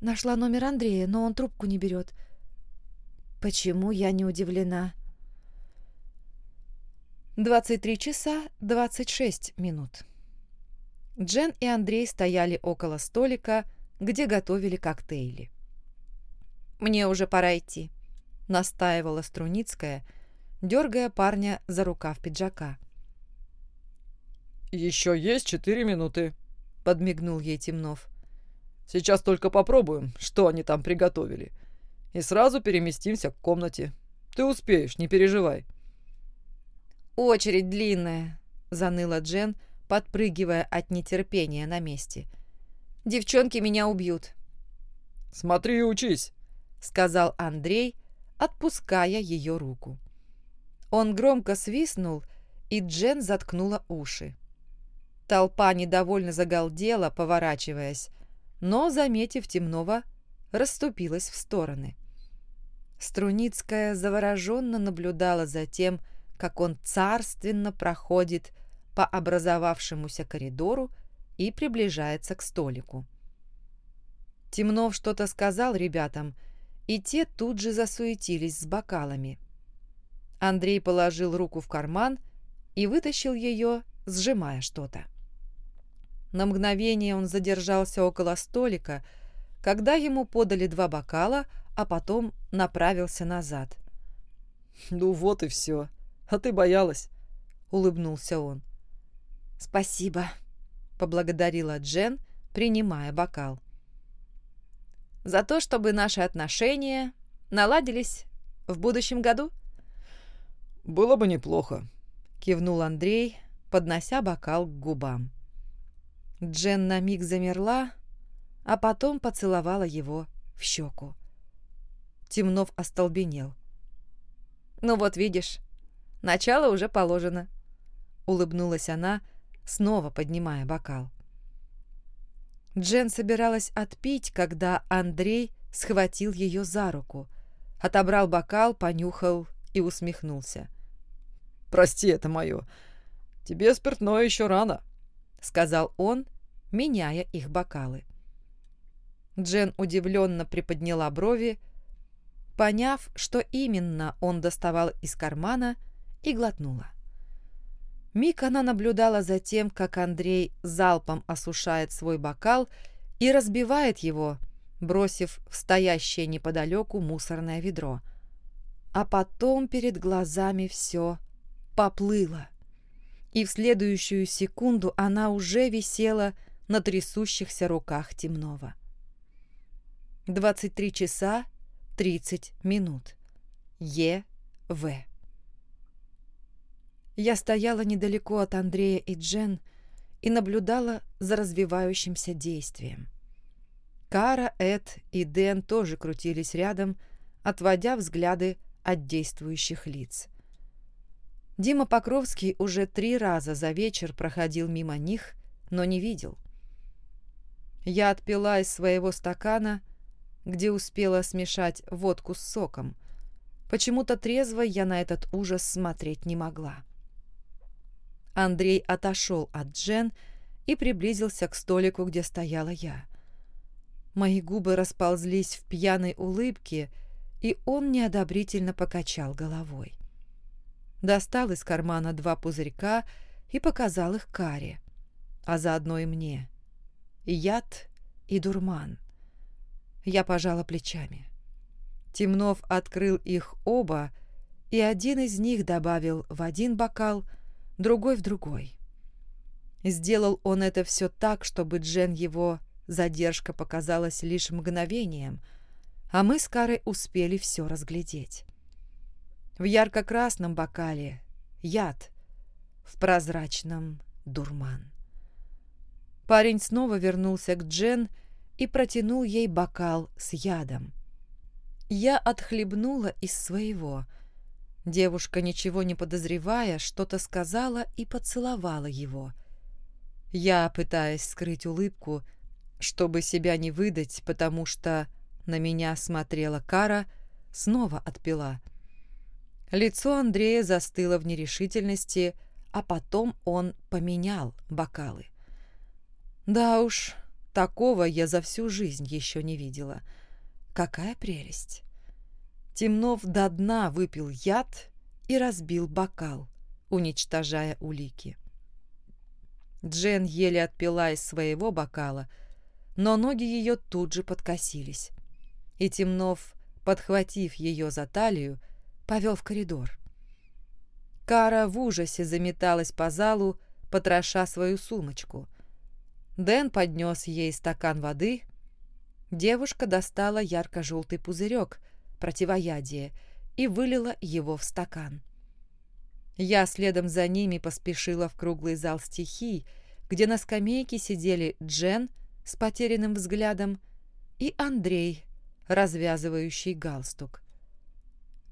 Нашла номер Андрея, но он трубку не берет. Почему я не удивлена? 23 часа 26 минут. Джен и Андрей стояли около столика, где готовили коктейли. «Мне уже пора идти», — настаивала Струницкая, дергая парня за рукав пиджака. «Еще есть четыре минуты», — подмигнул ей Темнов. «Сейчас только попробуем, что они там приготовили, и сразу переместимся к комнате. Ты успеешь, не переживай». «Очередь длинная», — заныла Джен, — подпрыгивая от нетерпения на месте. «Девчонки меня убьют». «Смотри и учись», — сказал Андрей, отпуская ее руку. Он громко свистнул, и Джен заткнула уши. Толпа недовольно загалдела, поворачиваясь, но, заметив темного, расступилась в стороны. Струницкая завороженно наблюдала за тем, как он царственно проходит по образовавшемуся коридору и приближается к столику. Темнов что-то сказал ребятам, и те тут же засуетились с бокалами. Андрей положил руку в карман и вытащил ее, сжимая что-то. На мгновение он задержался около столика, когда ему подали два бокала, а потом направился назад. «Ну вот и все. А ты боялась?» — улыбнулся он. «Спасибо», — поблагодарила Джен, принимая бокал. «За то, чтобы наши отношения наладились в будущем году?» «Было бы неплохо», — кивнул Андрей, поднося бокал к губам. Джен на миг замерла, а потом поцеловала его в щеку. Темнов остолбенел. «Ну вот видишь, начало уже положено», — улыбнулась она, — снова поднимая бокал. Джен собиралась отпить, когда Андрей схватил ее за руку, отобрал бокал, понюхал и усмехнулся. «Прости, это мое. Тебе спиртное еще рано», — сказал он, меняя их бокалы. Джен удивленно приподняла брови, поняв, что именно он доставал из кармана, и глотнула. Миг она наблюдала за тем, как Андрей залпом осушает свой бокал и разбивает его, бросив в стоящее неподалеку мусорное ведро. А потом перед глазами все поплыло. И в следующую секунду она уже висела на трясущихся руках темного. 23 часа 30 минут. Е. В. Я стояла недалеко от Андрея и Джен и наблюдала за развивающимся действием. Кара, Эд и Дэн тоже крутились рядом, отводя взгляды от действующих лиц. Дима Покровский уже три раза за вечер проходил мимо них, но не видел. Я отпила из своего стакана, где успела смешать водку с соком. Почему-то трезво я на этот ужас смотреть не могла. Андрей отошел от Джен и приблизился к столику, где стояла я. Мои губы расползлись в пьяной улыбке, и он неодобрительно покачал головой. Достал из кармана два пузырька и показал их Каре, а заодно и мне. Яд и дурман. Я пожала плечами. Темнов открыл их оба, и один из них добавил в один бокал, другой в другой. Сделал он это все так, чтобы Джен его задержка показалась лишь мгновением, а мы с Карой успели все разглядеть. В ярко-красном бокале яд, в прозрачном дурман. Парень снова вернулся к Джен и протянул ей бокал с ядом. Я отхлебнула из своего. Девушка, ничего не подозревая, что-то сказала и поцеловала его. Я, пытаясь скрыть улыбку, чтобы себя не выдать, потому что на меня смотрела Кара, снова отпила. Лицо Андрея застыло в нерешительности, а потом он поменял бокалы. Да уж, такого я за всю жизнь еще не видела. Какая прелесть! Темнов до дна выпил яд и разбил бокал, уничтожая улики. Джен еле отпила из своего бокала, но ноги ее тут же подкосились. И Темнов, подхватив ее за талию, повел в коридор. Кара в ужасе заметалась по залу, потроша свою сумочку. Дэн поднес ей стакан воды. Девушка достала ярко-желтый пузырек, противоядие, и вылила его в стакан. Я следом за ними поспешила в круглый зал стихий, где на скамейке сидели Джен с потерянным взглядом и Андрей, развязывающий галстук.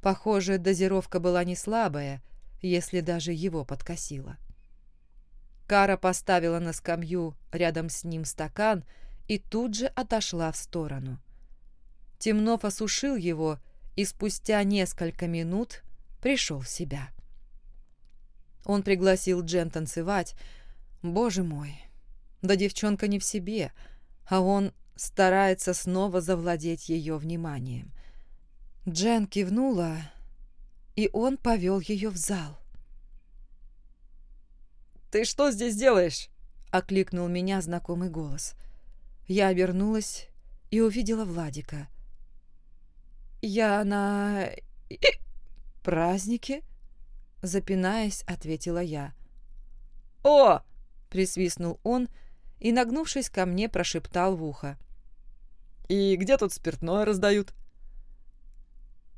Похоже, дозировка была не слабая, если даже его подкосила. Кара поставила на скамью рядом с ним стакан и тут же отошла в сторону. Темнов осушил его и спустя несколько минут пришел в себя. Он пригласил Джен танцевать. Боже мой, да девчонка не в себе, а он старается снова завладеть ее вниманием. Джен кивнула, и он повел ее в зал. «Ты что здесь делаешь?» — окликнул меня знакомый голос. Я обернулась и увидела Владика. «Я на... празднике?» Запинаясь, ответила я. «О!» — присвистнул он и, нагнувшись ко мне, прошептал в ухо. «И где тут спиртное раздают?»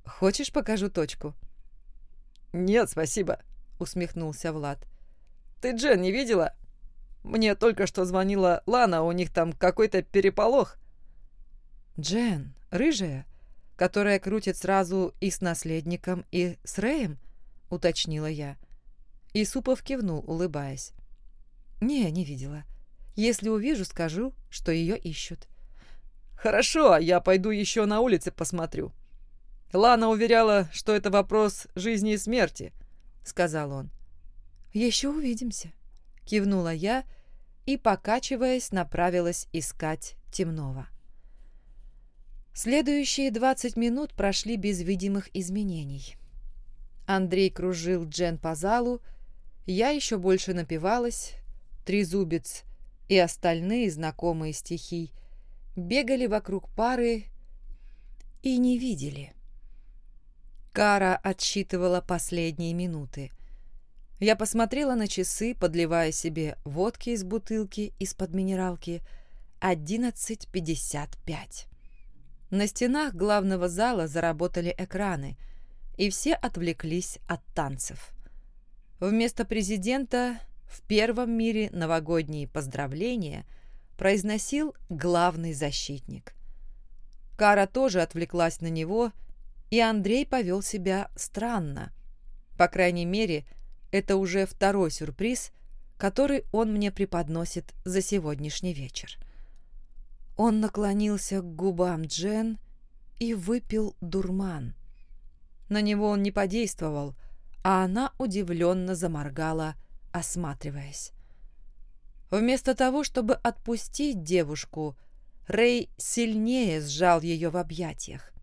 «Хочешь, покажу точку?» «Нет, спасибо», — усмехнулся Влад. Ты Джен не видела? Мне только что звонила Лана, у них там какой-то переполох. Джен, рыжая, которая крутит сразу и с наследником, и с Рэем, уточнила я. И Супов кивнул, улыбаясь. Не, не видела. Если увижу, скажу, что ее ищут. Хорошо, я пойду еще на улице посмотрю. Лана уверяла, что это вопрос жизни и смерти, сказал он. «Еще увидимся», — кивнула я и, покачиваясь, направилась искать темного. Следующие двадцать минут прошли без видимых изменений. Андрей кружил Джен по залу, я еще больше напивалась, трезубец и остальные знакомые стихи бегали вокруг пары и не видели. Кара отсчитывала последние минуты — я посмотрела на часы, подливая себе водки из бутылки из-под минералки. 11.55. На стенах главного зала заработали экраны, и все отвлеклись от танцев. Вместо президента в первом мире новогодние поздравления произносил главный защитник. Кара тоже отвлеклась на него, и Андрей повел себя странно. По крайней мере, это уже второй сюрприз, который он мне преподносит за сегодняшний вечер. Он наклонился к губам Джен и выпил дурман. На него он не подействовал, а она удивленно заморгала, осматриваясь. Вместо того, чтобы отпустить девушку, Рэй сильнее сжал ее в объятиях.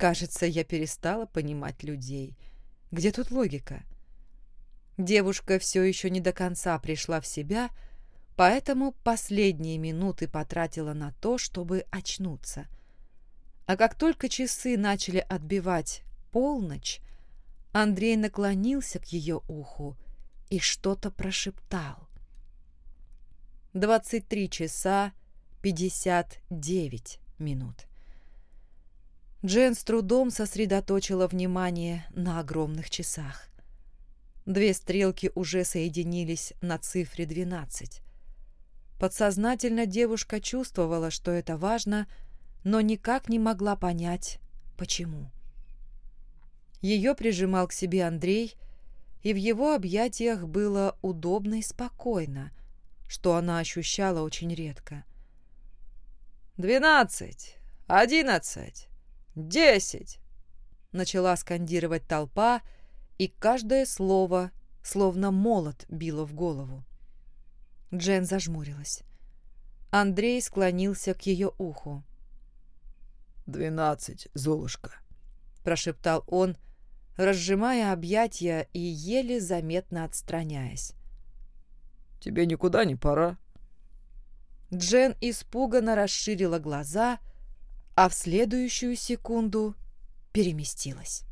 Кажется, я перестала понимать людей. Где тут логика? Девушка все еще не до конца пришла в себя, поэтому последние минуты потратила на то, чтобы очнуться. А как только часы начали отбивать полночь, Андрей наклонился к ее уху и что-то прошептал. Двадцать три часа пятьдесят девять минут. Джен с трудом сосредоточила внимание на огромных часах. Две стрелки уже соединились на цифре двенадцать. Подсознательно девушка чувствовала, что это важно, но никак не могла понять, почему. Ее прижимал к себе Андрей, и в его объятиях было удобно и спокойно, что она ощущала очень редко. «Двенадцать! Одиннадцать! Десять!» Начала скандировать толпа, и каждое слово словно молот било в голову. Джен зажмурилась. Андрей склонился к ее уху. «Двенадцать, Золушка», — прошептал он, — разжимая объятия и еле заметно отстраняясь. «Тебе никуда не пора?» Джен испуганно расширила глаза, а в следующую секунду переместилась.